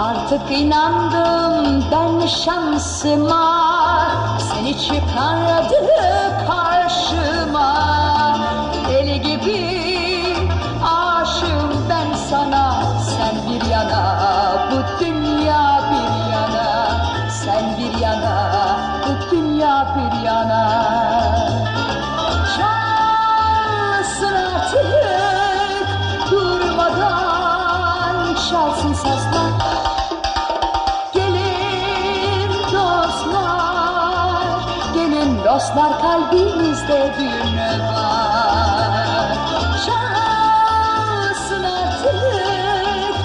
Artık inandım ben şansıma. Seni çıkardı karşıma. Deli gibi aşığım ben sana. Sen bir yana bu dünya bir yana. Sen bir yana bu dünya bir yana dostlar kalbimizde düğün var Çalsın artık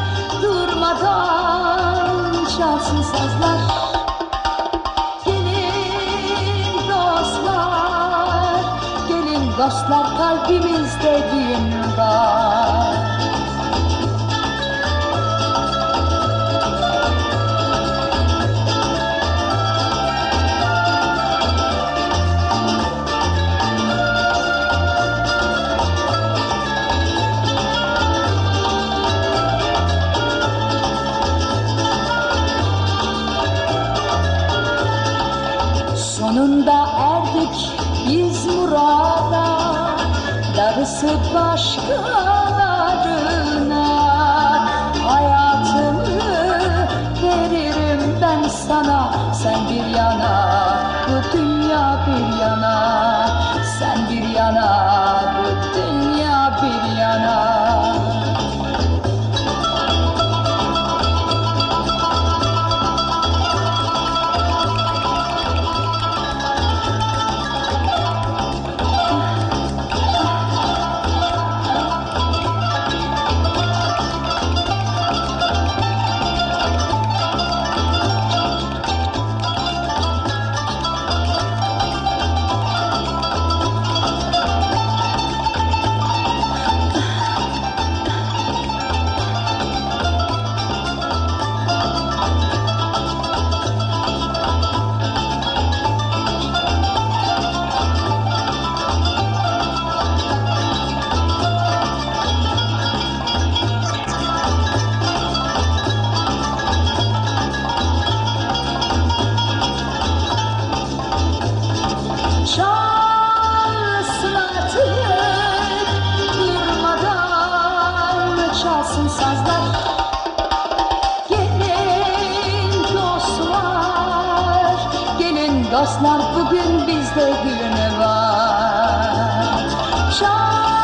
durmadan çalsın sazlar Gelin dostlar, gelin dostlar kalbimizde düğün var. Sonunda erdik biz murada Darısı başkalarına. Hayatımı veririm ben sana Sen bir yana dostlar, bugün bizde düğün var? Çal